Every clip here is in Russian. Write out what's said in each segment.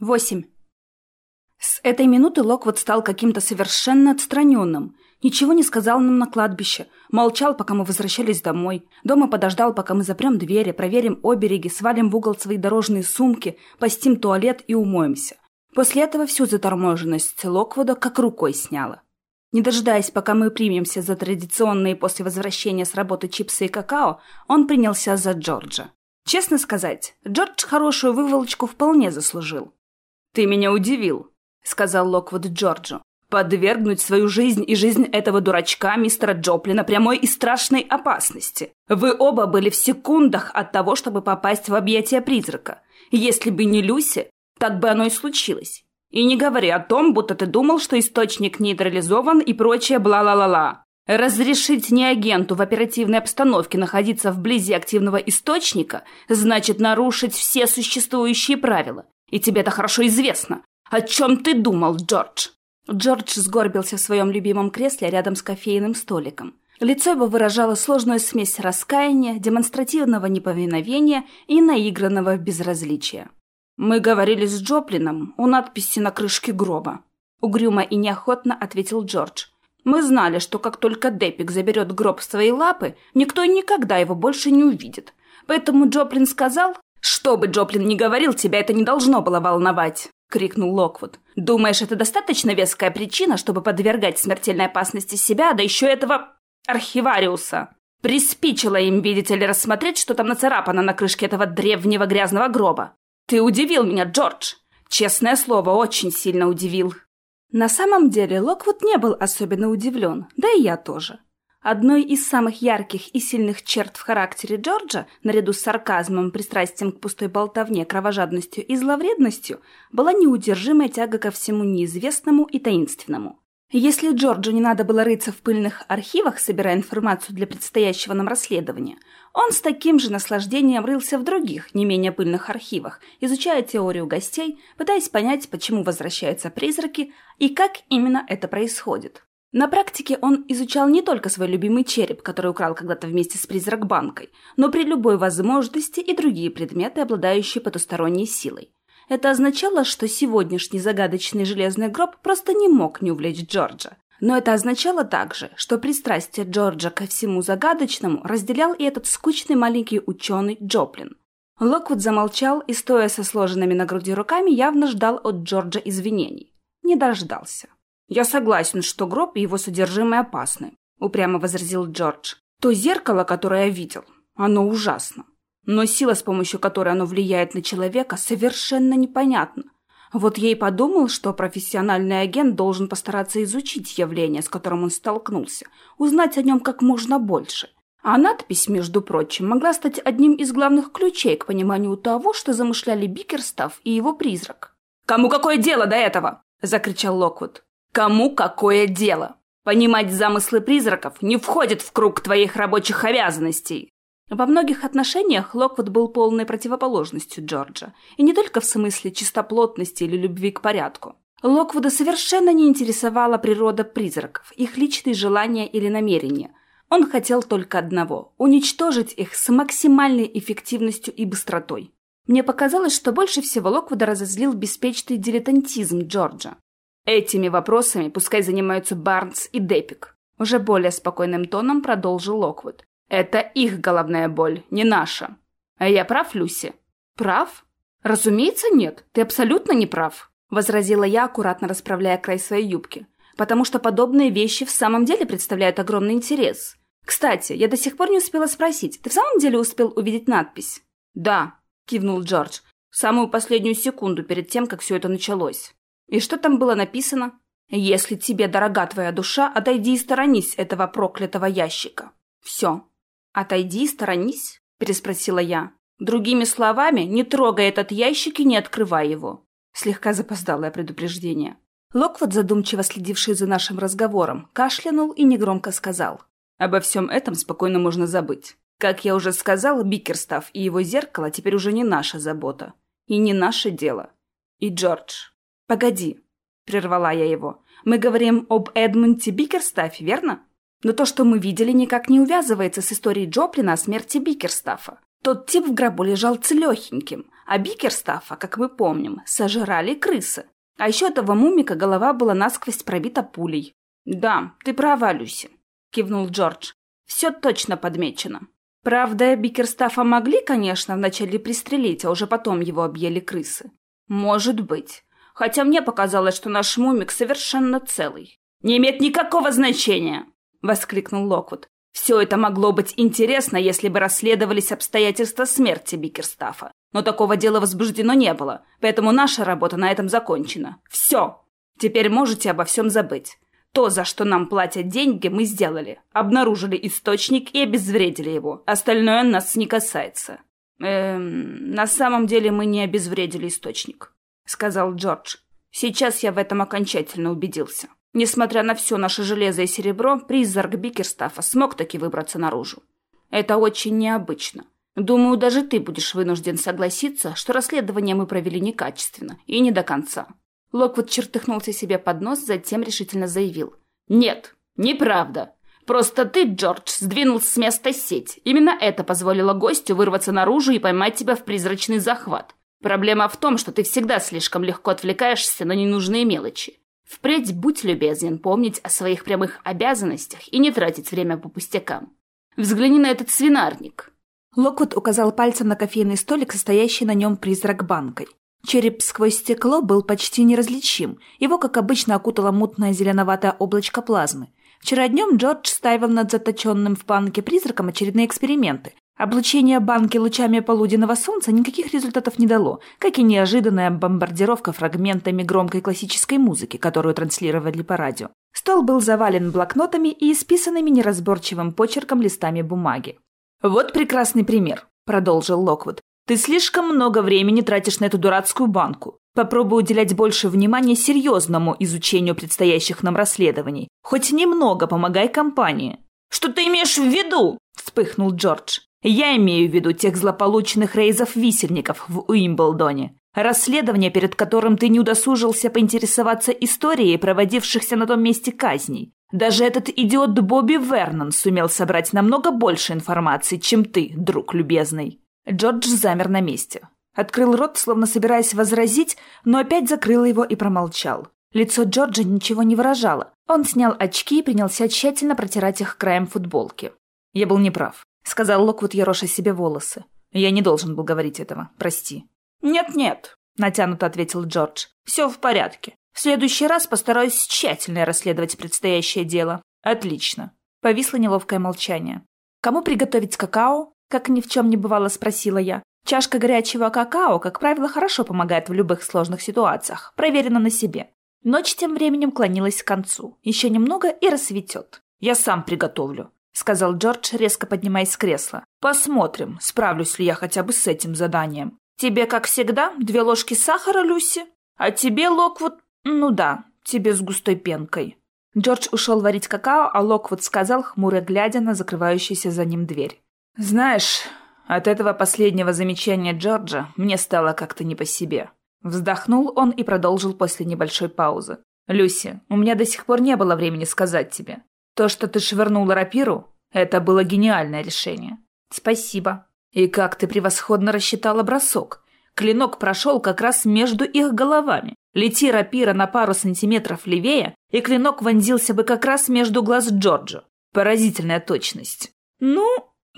Восемь. С этой минуты Локвуд стал каким-то совершенно отстраненным. Ничего не сказал нам на кладбище. Молчал, пока мы возвращались домой. Дома подождал, пока мы запрем двери, проверим обереги, свалим в угол свои дорожные сумки, постим туалет и умоемся. После этого всю заторможенность Локвуда как рукой сняла. Не дожидаясь, пока мы примемся за традиционные после возвращения с работы чипсы и какао, он принялся за Джорджа. Честно сказать, Джордж хорошую выволочку вполне заслужил. «Ты меня удивил», — сказал Локвуд Джорджу. «Подвергнуть свою жизнь и жизнь этого дурачка, мистера Джоплина, прямой и страшной опасности. Вы оба были в секундах от того, чтобы попасть в объятия призрака. Если бы не Люси, так бы оно и случилось. И не говори о том, будто ты думал, что источник нейтрализован и прочее бла-ла-ла-ла. Разрешить неагенту в оперативной обстановке находиться вблизи активного источника значит нарушить все существующие правила. И тебе это хорошо известно. О чем ты думал, Джордж?» Джордж сгорбился в своем любимом кресле рядом с кофейным столиком. Лицо его выражало сложную смесь раскаяния, демонстративного неповиновения и наигранного безразличия. «Мы говорили с Джоплином у надписи на крышке гроба», — угрюмо и неохотно ответил Джордж. «Мы знали, что как только Депик заберет гроб в свои лапы, никто никогда его больше не увидит. Поэтому Джоплин сказал, «Что бы Джоплин ни говорил, тебя это не должно было волновать!» — крикнул Локвуд. «Думаешь, это достаточно веская причина, чтобы подвергать смертельной опасности себя, да еще этого архивариуса?» Приспичило им, видите ли, рассмотреть, что там нацарапано на крышке этого древнего грязного гроба. Ты удивил меня, Джордж! Честное слово, очень сильно удивил. На самом деле Локвуд не был особенно удивлен, да и я тоже. Одной из самых ярких и сильных черт в характере Джорджа, наряду с сарказмом, пристрастием к пустой болтовне, кровожадностью и зловредностью, была неудержимая тяга ко всему неизвестному и таинственному. Если Джорджу не надо было рыться в пыльных архивах, собирая информацию для предстоящего нам расследования, он с таким же наслаждением рылся в других, не менее пыльных архивах, изучая теорию гостей, пытаясь понять, почему возвращаются призраки и как именно это происходит. На практике он изучал не только свой любимый череп, который украл когда-то вместе с призрак-банкой, но при любой возможности и другие предметы, обладающие потусторонней силой. Это означало, что сегодняшний загадочный железный гроб просто не мог не увлечь Джорджа. Но это означало также, что пристрастие Джорджа ко всему загадочному разделял и этот скучный маленький ученый Джоплин. Локвуд замолчал и, стоя со сложенными на груди руками, явно ждал от Джорджа извинений. Не дождался. «Я согласен, что гроб и его содержимое опасны», — упрямо возразил Джордж. «То зеркало, которое я видел, оно ужасно. Но сила, с помощью которой оно влияет на человека, совершенно непонятна. Вот я и подумал, что профессиональный агент должен постараться изучить явление, с которым он столкнулся, узнать о нем как можно больше. А надпись, между прочим, могла стать одним из главных ключей к пониманию того, что замышляли Бикерстав и его призрак. «Кому какое дело до этого?» – закричал Локвуд. Кому какое дело? Понимать замыслы призраков не входит в круг твоих рабочих обязанностей. Во многих отношениях Локвуд был полной противоположностью Джорджа, и не только в смысле чистоплотности или любви к порядку. Локвуда совершенно не интересовала природа призраков, их личные желания или намерения. Он хотел только одного – уничтожить их с максимальной эффективностью и быстротой. Мне показалось, что больше всего Локвуда разозлил беспечный дилетантизм Джорджа. Этими вопросами пускай занимаются Барнс и Депик. Уже более спокойным тоном продолжил Локвуд. Это их головная боль, не наша. А я прав, Люси? Прав? Разумеется, нет. Ты абсолютно не прав. Возразила я, аккуратно расправляя край своей юбки. Потому что подобные вещи в самом деле представляют огромный интерес. Кстати, я до сих пор не успела спросить, ты в самом деле успел увидеть надпись? Да, кивнул Джордж. Самую последнюю секунду перед тем, как все это началось. И что там было написано? «Если тебе дорога твоя душа, отойди и сторонись этого проклятого ящика». Все. «Отойди и сторонись?» – переспросила я. «Другими словами, не трогай этот ящик и не открывай его». Слегка запоздалое предупреждение. Локвуд, задумчиво следивший за нашим разговором, кашлянул и негромко сказал. «Обо всем этом спокойно можно забыть. Как я уже сказал, Бикерстав и его зеркало теперь уже не наша забота. И не наше дело. И Джордж, «Погоди», — прервала я его. «Мы говорим об Эдмунте Бикерстафе, верно? Но то, что мы видели, никак не увязывается с историей Джоплина о смерти Бикерстафа. Тот тип в гробу лежал целехеньким, а Бикерстафа, как мы помним, сожрали крысы. А еще этого мумика голова была насквозь пробита пулей. «Да, ты права, Люси», — кивнул Джордж. «Все точно подмечено. Правда, Бикерстафа могли, конечно, вначале пристрелить, а уже потом его объели крысы. Может быть. Хотя мне показалось, что наш мумик совершенно целый. «Не имеет никакого значения!» — воскликнул Локвуд. «Все это могло быть интересно, если бы расследовались обстоятельства смерти Бикерстафа. Но такого дела возбуждено не было, поэтому наша работа на этом закончена. Все! Теперь можете обо всем забыть. То, за что нам платят деньги, мы сделали. Обнаружили источник и обезвредили его. Остальное нас не касается. Эм, на самом деле мы не обезвредили источник, сказал Джордж. Сейчас я в этом окончательно убедился. Несмотря на все наше железо и серебро, призрак Бикерстафа смог таки выбраться наружу. Это очень необычно. Думаю, даже ты будешь вынужден согласиться, что расследование мы провели некачественно и не до конца. Локвуд чертыхнулся себе под нос, затем решительно заявил. «Нет, неправда. Просто ты, Джордж, сдвинул с места сеть. Именно это позволило гостю вырваться наружу и поймать тебя в призрачный захват. Проблема в том, что ты всегда слишком легко отвлекаешься на ненужные мелочи. Впредь будь любезен помнить о своих прямых обязанностях и не тратить время по пустякам. Взгляни на этот свинарник». Локвуд указал пальцем на кофейный столик, состоящий на нем призрак банкой. Череп сквозь стекло был почти неразличим. Его, как обычно, окутало мутное зеленоватое облачко плазмы. Вчера днем Джордж ставил над заточенным в банке призраком очередные эксперименты. Облучение банки лучами полуденного солнца никаких результатов не дало, как и неожиданная бомбардировка фрагментами громкой классической музыки, которую транслировали по радио. Стол был завален блокнотами и исписанными неразборчивым почерком листами бумаги. «Вот прекрасный пример», — продолжил Локвуд. Ты слишком много времени тратишь на эту дурацкую банку. Попробуй уделять больше внимания серьезному изучению предстоящих нам расследований. Хоть немного помогай компании». «Что ты имеешь в виду?» – вспыхнул Джордж. «Я имею в виду тех злополученных рейзов-висельников в Уимблдоне. Расследование, перед которым ты не удосужился поинтересоваться историей проводившихся на том месте казней. Даже этот идиот Бобби Вернон сумел собрать намного больше информации, чем ты, друг любезный». Джордж замер на месте. Открыл рот, словно собираясь возразить, но опять закрыл его и промолчал. Лицо Джорджа ничего не выражало. Он снял очки и принялся тщательно протирать их краем футболки. «Я был неправ», — сказал Локвуд, ероша себе волосы. «Я не должен был говорить этого. Прости». «Нет-нет», — натянуто ответил Джордж. «Все в порядке. В следующий раз постараюсь тщательно расследовать предстоящее дело». «Отлично». Повисло неловкое молчание. «Кому приготовить какао?» Как ни в чем не бывало, спросила я. Чашка горячего какао, как правило, хорошо помогает в любых сложных ситуациях. Проверено на себе. Ночь тем временем клонилась к концу. Еще немного и рассветет. «Я сам приготовлю», — сказал Джордж, резко поднимаясь с кресла. «Посмотрим, справлюсь ли я хотя бы с этим заданием. Тебе, как всегда, две ложки сахара, Люси? А тебе, Локвуд, ну да, тебе с густой пенкой». Джордж ушел варить какао, а Локвуд сказал, хмуро глядя на закрывающуюся за ним дверь. «Знаешь, от этого последнего замечания Джорджа мне стало как-то не по себе». Вздохнул он и продолжил после небольшой паузы. «Люси, у меня до сих пор не было времени сказать тебе. То, что ты швырнула рапиру, это было гениальное решение». «Спасибо». «И как ты превосходно рассчитала бросок. Клинок прошел как раз между их головами. Лети рапира на пару сантиметров левее, и клинок вонзился бы как раз между глаз Джорджа. Поразительная точность». «Ну,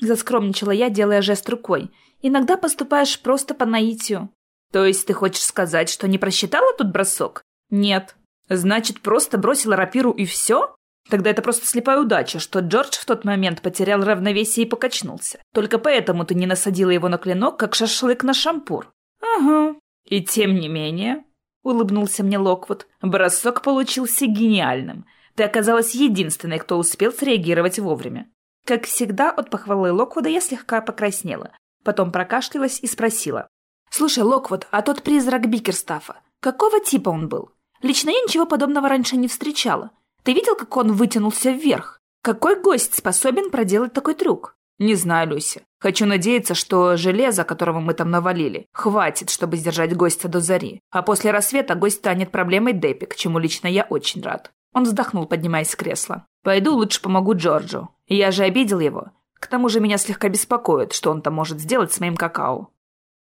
Заскромничала я, делая жест рукой. «Иногда поступаешь просто по наитию». «То есть ты хочешь сказать, что не просчитала тут бросок?» «Нет». «Значит, просто бросила рапиру и все?» Тогда это просто слепая удача, что Джордж в тот момент потерял равновесие и покачнулся. Только поэтому ты не насадила его на клинок, как шашлык на шампур. Ага. И тем не менее, — улыбнулся мне Локвуд, — бросок получился гениальным. Ты оказалась единственной, кто успел среагировать вовремя. Как всегда, от похвалы Локвуда я слегка покраснела. Потом прокашлялась и спросила. «Слушай, Локвуд, а тот призрак Бикерстафа, какого типа он был? Лично я ничего подобного раньше не встречала. Ты видел, как он вытянулся вверх? Какой гость способен проделать такой трюк?» «Не знаю, Люся. Хочу надеяться, что железо, которого мы там навалили, хватит, чтобы сдержать гостя до зари. А после рассвета гость станет проблемой Депи, к чему лично я очень рад». Он вздохнул, поднимаясь с кресла. «Пойду лучше помогу Джорджу. Я же обидел его. К тому же меня слегка беспокоит, что он там может сделать с моим какао.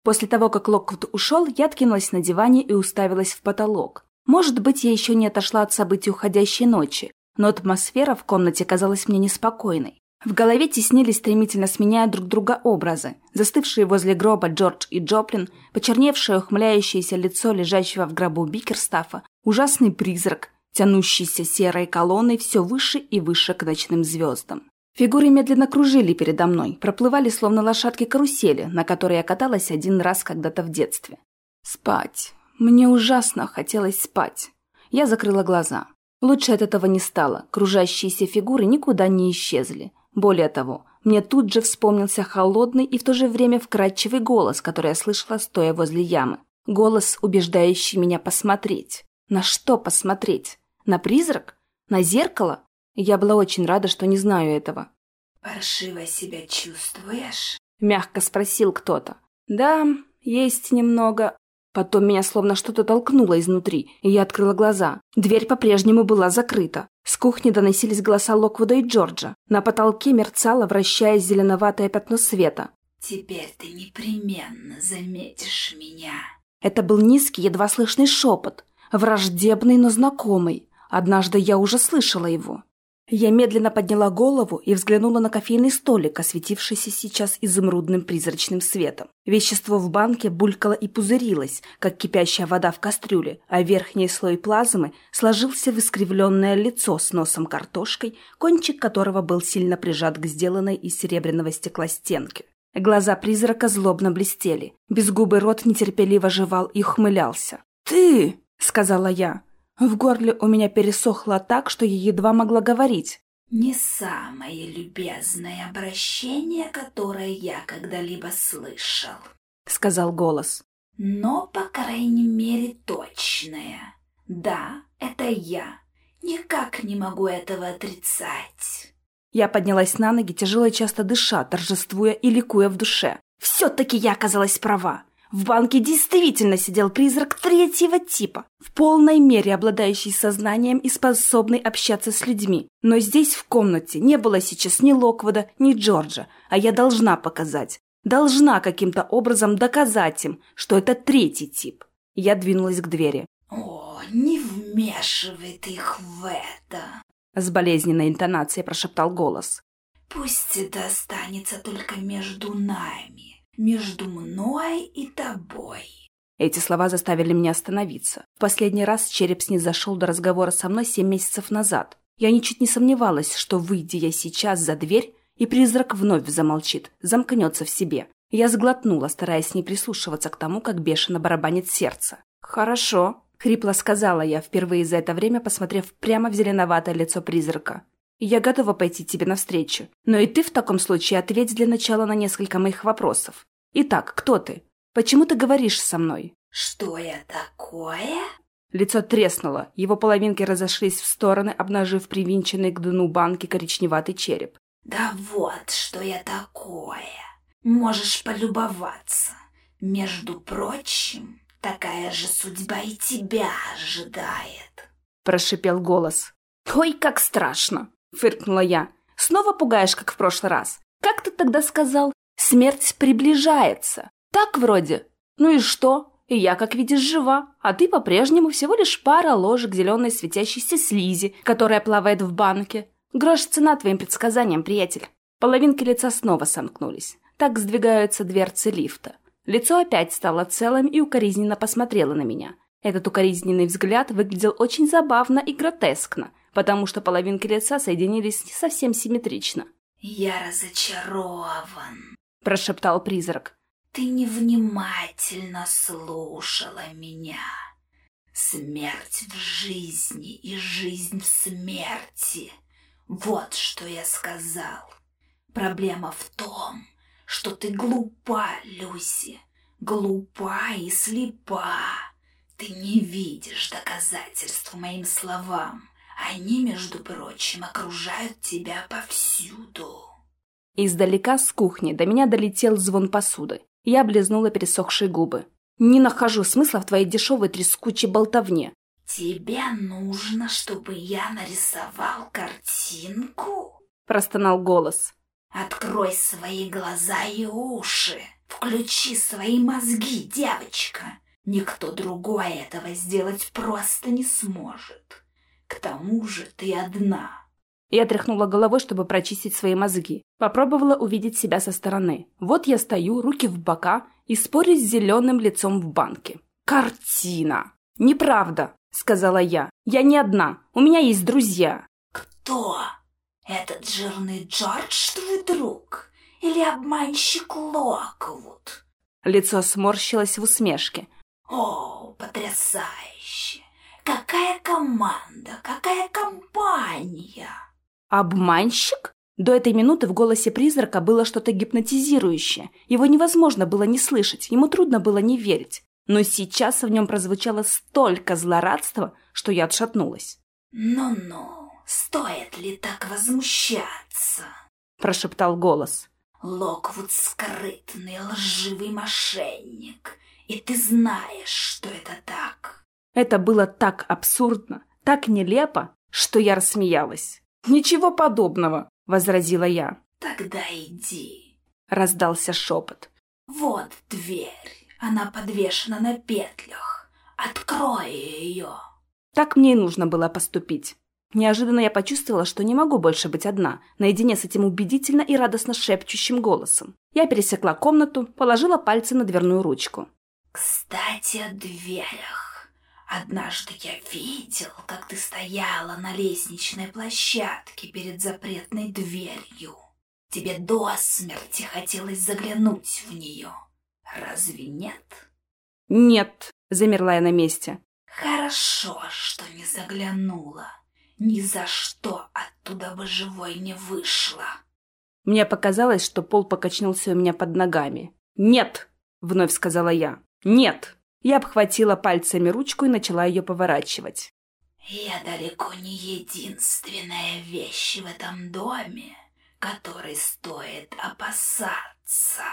После того, как Локвуд ушел, я откинулась на диване и уставилась в потолок. Может быть, я еще не отошла от событий уходящей ночи, но атмосфера в комнате казалась мне неспокойной. В голове теснились, стремительно сменяя друг друга образы. Застывшие возле гроба Джордж и Джоплин, почерневшее ухмыляющееся лицо лежащего в гробу Бикерстафа, ужасный призрак, тянущийся серой колонной все выше и выше к ночным звездам. Фигуры медленно кружили передо мной, проплывали словно лошадки карусели, на которой я каталась один раз когда-то в детстве. Спать. Мне ужасно хотелось спать. Я закрыла глаза. Лучше от этого не стало, кружащиеся фигуры никуда не исчезли. Более того, мне тут же вспомнился холодный и в то же время вкрадчивый голос, который я слышала, стоя возле ямы. Голос, убеждающий меня посмотреть. На что посмотреть? На призрак? На зеркало? Я была очень рада, что не знаю этого. «Паршиво себя чувствуешь?» — мягко спросил кто-то. «Да, есть немного. Потом меня словно что-то толкнуло изнутри, и я открыла глаза. Дверь по-прежнему была закрыта. С кухни доносились голоса Локвуда и Джорджа. На потолке мерцало, вращаясь зеленоватое пятно света. «Теперь ты непременно заметишь меня». Это был низкий, едва слышный шепот. Враждебный, но знакомый. Однажды я уже слышала его. Я медленно подняла голову и взглянула на кофейный столик, осветившийся сейчас изумрудным призрачным светом. Вещество в банке булькало и пузырилось, как кипящая вода в кастрюле, а верхний слой плазмы сложился в искривленное лицо с носом картошкой, кончик которого был сильно прижат к сделанной из серебряного стекла стенке. Глаза призрака злобно блестели. Безгубый рот нетерпеливо жевал и ухмылялся. «Ты!» — сказала я. В горле у меня пересохло так, что я едва могла говорить. «Не самое любезное обращение, которое я когда-либо слышал», — сказал голос. «Но, по крайней мере, точное. Да, это я. Никак не могу этого отрицать». Я поднялась на ноги, тяжело и часто дыша, торжествуя и ликуя в душе. «Все-таки я оказалась права. В банке действительно сидел призрак третьего типа, в полной мере обладающий сознанием и способный общаться с людьми. Но здесь, в комнате, не было сейчас ни Локвода, ни Джорджа, а я должна показать, должна каким-то образом доказать им, что это третий тип. Я двинулась к двери. «О, не вмешивай ты их в это!» С болезненной интонацией прошептал голос. «Пусть это останется только между нами» между мной и тобой». Эти слова заставили меня остановиться. В последний раз череп снизошел до разговора со мной семь месяцев назад. Я ничуть не сомневалась, что, выйдя я сейчас за дверь, и призрак вновь замолчит, замкнется в себе. Я сглотнула, стараясь не прислушиваться к тому, как бешено барабанит сердце. «Хорошо», — хрипло сказала я, впервые за это время посмотрев прямо в зеленоватое лицо призрака. Я готова пойти тебе навстречу. Но и ты в таком случае ответь для начала на несколько моих вопросов. Итак, кто ты? Почему ты говоришь со мной? Что я такое? Лицо треснуло, его половинки разошлись в стороны, обнажив привинченный к дну банки коричневатый череп. Да вот, что я такое. Можешь полюбоваться. Между прочим, такая же судьба и тебя ожидает. Прошипел голос. Ой, как страшно. — фыркнула я. «Снова пугаешь, как в прошлый раз. Как ты тогда сказал? Смерть приближается. Так вроде. Ну и что? И я, как видишь, жива, а ты по-прежнему всего лишь пара ложек зеленой светящейся слизи, которая плавает в банке. Грош цена твоим предсказаниям, приятель». Половинки лица снова сомкнулись. Так сдвигаются дверцы лифта. Лицо опять стало целым и укоризненно посмотрело на меня. Этот укоризненный взгляд выглядел очень забавно и гротескно — потому что половинки лица соединились не совсем симметрично. «Я разочарован», — прошептал призрак. «Ты невнимательно слушала меня. Смерть в жизни и жизнь в смерти. Вот что я сказал. Проблема в том, что ты глупа, Люси, глупа и слепа. Ты не видишь доказательств моим словам. Они, между прочим, окружают тебя повсюду. Издалека с кухни до меня долетел звон посуды. Я облизнула пересохшие губы. «Не нахожу смысла в твоей дешевой трескучей болтовне». «Тебе нужно, чтобы я нарисовал картинку?» Простонал голос. Открой свои глаза и уши. Включи свои мозги, девочка. Никто другой этого сделать просто не сможет. К тому же ты одна. Я тряхнула головой, чтобы прочистить свои мозги. Попробовала увидеть себя со стороны. Вот я стою, руки в бока и спорю с зеленым лицом в банке. Картина! Неправда, сказала я. Я не одна. У меня есть друзья. Кто? Этот жирный Джордж твой друг? Или обманщик Локвуд? Лицо сморщилось в усмешке. О, потрясающе! Какая команда, какая компания! Обманщик? До этой минуты в голосе призрака было что-то гипнотизирующее. Его невозможно было не слышать, ему трудно было не верить. Но сейчас в нем прозвучало столько злорадства, что я отшатнулась. «Ну-ну, стоит ли так возмущаться?» – прошептал голос. «Локвуд скрытный, лживый мошенник, и ты знаешь, что это так». Это было так абсурдно, так нелепо, что я рассмеялась. «Ничего подобного», — возразила я. «Тогда иди», — раздался шепот. «Вот дверь, она подвешена на петлях. Открой ее». Так мне и нужно было поступить. Неожиданно я почувствовала, что не могу больше быть одна, наедине с этим убедительно и радостно шепчущим голосом. Я пересекла комнату, положила пальцы на дверную ручку. «Кстати, о дверях. Однажды я видел, как ты стояла на лестничной площадке перед запретной дверью. Тебе до смерти хотелось заглянуть в нее. Разве нет? Нет, замерла я на месте. Хорошо, что не заглянула. Ни за что оттуда бы живой не вышла. Мне показалось, что пол покачнулся у меня под ногами. «Нет!» — вновь сказала я. «Нет!» Я обхватила пальцами ручку и начала ее поворачивать. «Я далеко не единственная вещь в этом доме, которой стоит опасаться».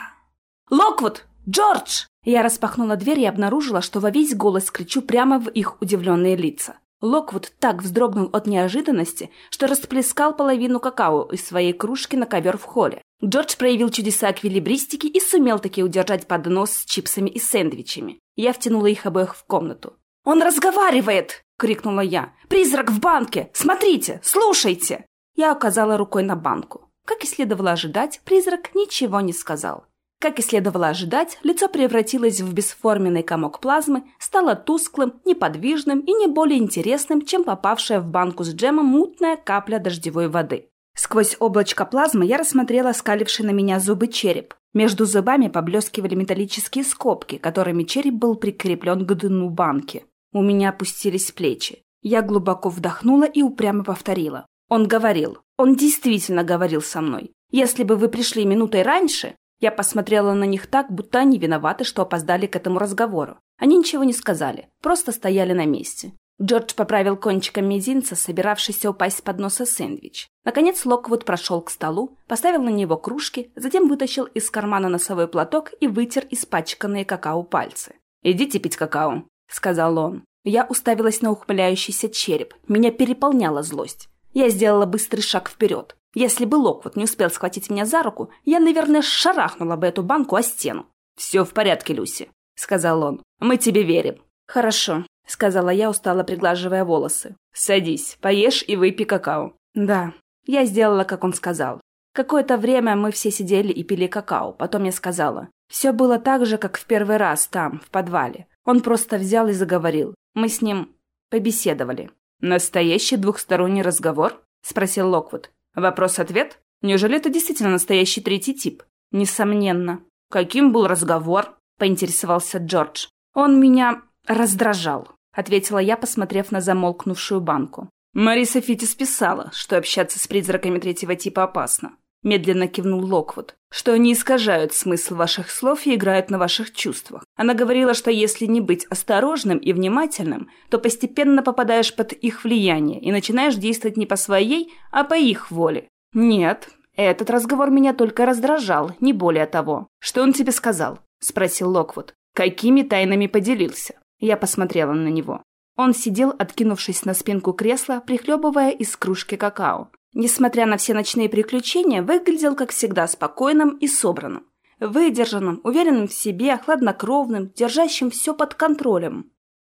«Локвуд! Джордж!» Я распахнула дверь и обнаружила, что во весь голос кричу прямо в их удивленные лица. Локвуд так вздрогнул от неожиданности, что расплескал половину какао из своей кружки на ковер в холле. Джордж проявил чудеса эквилибристики и сумел таки удержать поднос с чипсами и сэндвичами. Я втянула их обоих в комнату. «Он разговаривает!» — крикнула я. «Призрак в банке! Смотрите! Слушайте!» Я указала рукой на банку. Как и следовало ожидать, призрак ничего не сказал. Как и следовало ожидать, лицо превратилось в бесформенный комок плазмы, стало тусклым, неподвижным и не более интересным, чем попавшая в банку с джемом мутная капля дождевой воды. Сквозь облачко плазмы я рассмотрела скаливший на меня зубы череп. Между зубами поблескивали металлические скобки, которыми череп был прикреплен к дну банки. У меня опустились плечи. Я глубоко вдохнула и упрямо повторила. Он говорил. Он действительно говорил со мной. Если бы вы пришли минутой раньше, я посмотрела на них так, будто они виноваты, что опоздали к этому разговору. Они ничего не сказали, просто стояли на месте. Джордж поправил кончиком мизинца, собиравшийся упасть с подноса сэндвич. Наконец Локвуд прошел к столу, поставил на него кружки, затем вытащил из кармана носовой платок и вытер испачканные какао пальцы. «Идите пить какао», — сказал он. Я уставилась на ухмыляющийся череп. Меня переполняла злость. Я сделала быстрый шаг вперед. Если бы Локвуд не успел схватить меня за руку, я, наверное, шарахнула бы эту банку о стену. «Все в порядке, Люси», — сказал он. «Мы тебе верим». «Хорошо», — сказала я, устало приглаживая волосы. «Садись, поешь и выпей какао». «Да». Я сделала, как он сказал. Какое-то время мы все сидели и пили какао. Потом я сказала. Все было так же, как в первый раз там, в подвале. Он просто взял и заговорил. Мы с ним побеседовали. «Настоящий двухсторонний разговор?» — спросил Локвуд. Вопрос-ответ? Неужели это действительно настоящий третий тип? Несомненно. Каким был разговор? Поинтересовался Джордж. Он меня раздражал, ответила я, посмотрев на замолкнувшую банку. Мариса Фитис писала, что общаться с призраками третьего типа опасно. Медленно кивнул Локвуд, что они искажают смысл ваших слов и играют на ваших чувствах. Она говорила, что если не быть осторожным и внимательным, то постепенно попадаешь под их влияние и начинаешь действовать не по своей, а по их воле. Нет, этот разговор меня только раздражал, не более того. Что он тебе сказал? Спросил Локвуд. Какими тайнами поделился? Я посмотрела на него. Он сидел, откинувшись на спинку кресла, прихлебывая из кружки какао. несмотря на все ночные приключения, выглядел, как всегда, спокойным и собранным. Выдержанным, уверенным в себе, хладнокровным, держащим все под контролем.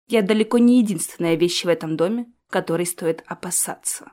Я далеко не единственная вещь в этом доме, которой стоит опасаться.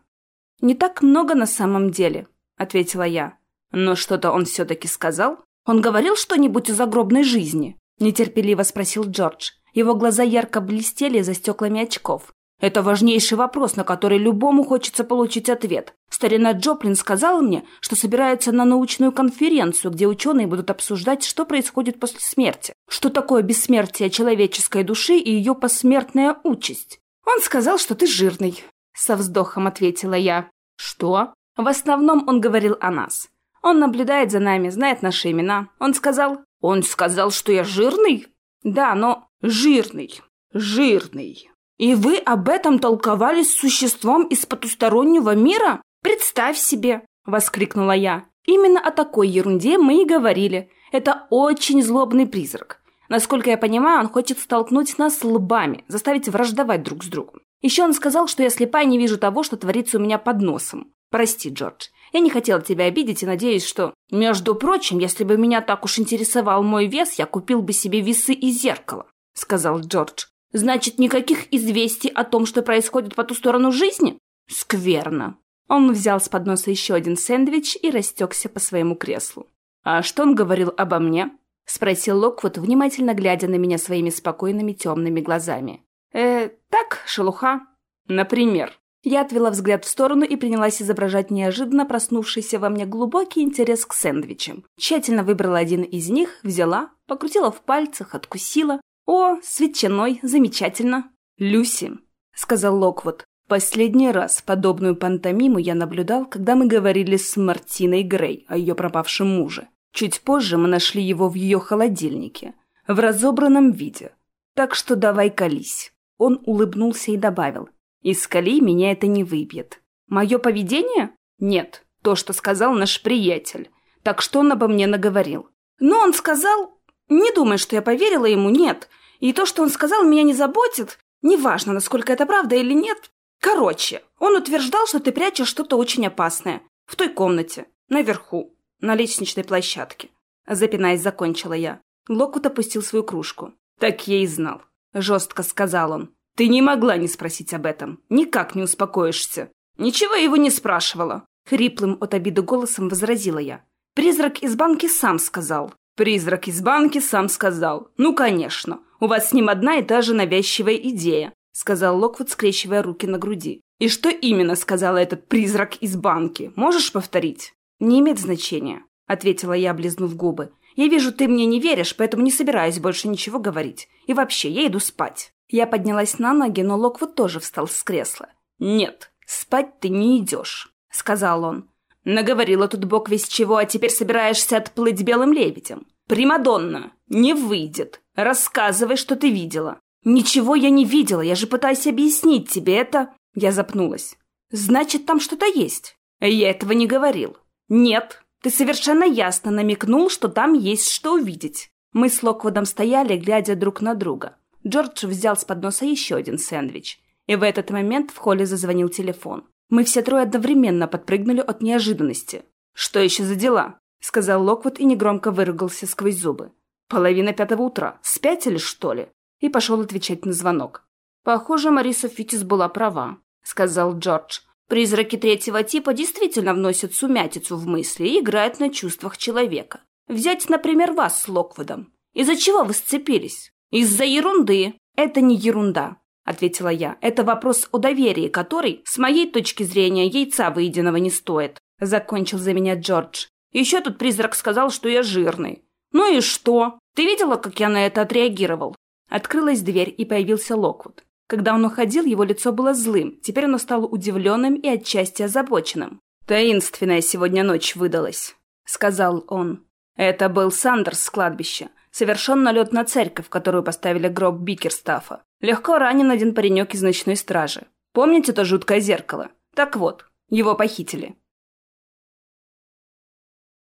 «Не так много на самом деле», — ответила я. «Но что-то он все-таки сказал? Он говорил что-нибудь о загробной жизни?» — нетерпеливо спросил Джордж. Его глаза ярко блестели за стеклами очков. Это важнейший вопрос, на который любому хочется получить ответ. Старина Джоплин сказал мне, что собирается на научную конференцию, где ученые будут обсуждать, что происходит после смерти. Что такое бессмертие человеческой души и ее посмертная участь. Он сказал, что ты жирный. Со вздохом ответила я. Что? В основном он говорил о нас. Он наблюдает за нами, знает наши имена. Он сказал... Он сказал, что я жирный? Да, но жирный. Жирный. «И вы об этом толковали с существом из потустороннего мира? Представь себе!» — воскликнула я. «Именно о такой ерунде мы и говорили. Это очень злобный призрак. Насколько я понимаю, он хочет столкнуть нас лбами, заставить враждовать друг с другом. Еще он сказал, что я слепая не вижу того, что творится у меня под носом. Прости, Джордж. Я не хотела тебя обидеть и надеюсь, что... Между прочим, если бы меня так уж интересовал мой вес, я купил бы себе весы и зеркало», — сказал Джордж. Значит, никаких известий о том, что происходит по ту сторону жизни? Скверно. Он взял с подноса еще один сэндвич и растекся по своему креслу. «А что он говорил обо мне?» — спросил Локвуд, внимательно глядя на меня своими спокойными темными глазами. «Э, так, шелуха. Например». Я отвела взгляд в сторону и принялась изображать неожиданно проснувшийся во мне глубокий интерес к сэндвичам. Тщательно выбрала один из них, взяла, покрутила в пальцах, откусила, «О, с ветчиной, замечательно!» «Люси», — сказал Локвуд, — «последний раз подобную пантомиму я наблюдал, когда мы говорили с Мартиной Грей о ее пропавшем муже. Чуть позже мы нашли его в ее холодильнике, в разобранном виде. Так что давай колись». Он улыбнулся и добавил, «Из колей меня это не выбьет». «Мое поведение?» «Нет, то, что сказал наш приятель. Так что он обо мне наговорил?» «Ну, он сказал...» Не думай, что я поверила ему, нет. И то, что он сказал, меня не заботит. Неважно, насколько это правда или нет. Короче, он утверждал, что ты прячешь что-то очень опасное. В той комнате. Наверху. На лестничной площадке. Запинаясь, закончила я. Локут опустил свою кружку. «Так я и знал», — жестко сказал он. «Ты не могла не спросить об этом. Никак не успокоишься». «Ничего его не спрашивала», — хриплым от обиды голосом возразила я. «Призрак из банки сам сказал. Призрак из банки сам сказал. «Ну, конечно, у вас с ним одна и та же навязчивая идея», сказал Локвуд, скрещивая руки на груди. «И что именно сказал этот призрак из банки? Можешь повторить?» «Не имеет значения», — ответила я, облизнув губы. «Я вижу, ты мне не веришь, поэтому не собираюсь больше ничего говорить. И вообще, я иду спать». Я поднялась на ноги, но Локвуд тоже встал с кресла. «Нет, спать ты не идешь», — сказал он. Наговорила тут бог весь чего, а теперь собираешься отплыть белым лебедем. Примадонна, не выйдет. Рассказывай, что ты видела. Ничего я не видела, я же пытаюсь объяснить тебе это. Я запнулась. Значит, там что-то есть. Я этого не говорил. Нет, ты совершенно ясно намекнул, что там есть что увидеть. Мы с Локвудом стояли, глядя друг на друга. Джордж взял с подноса еще один сэндвич. И в этот момент в холле зазвонил телефон. Мы все трое одновременно подпрыгнули от неожиданности. «Что еще за дела?» — сказал Локвуд и негромко выругался сквозь зубы. «Половина пятого утра. Спятили, что ли?» И пошел отвечать на звонок. «Похоже, Мариса Фитис была права», — сказал Джордж. «Призраки третьего типа действительно вносят сумятицу в мысли и играют на чувствах человека. Взять, например, вас с Локвудом. Из-за чего вы сцепились? Из-за ерунды. Это не ерунда. — ответила я. «Это вопрос о доверии, который, с моей точки зрения, яйца выеденного не стоит», — закончил за меня Джордж. «Еще тут призрак сказал, что я жирный». «Ну и что? Ты видела, как я на это отреагировал?» Открылась дверь, и появился Локвуд. Когда он уходил, его лицо было злым, теперь оно стало удивленным и отчасти озабоченным. «Таинственная сегодня ночь выдалась», — сказал он. «Это был Сандерс с кладбища. Совершен налет на церковь, которую поставили гроб Бикерстафа. Легко ранен один паренек из ночной стражи. Помните то жуткое зеркало? Так вот, его похитили.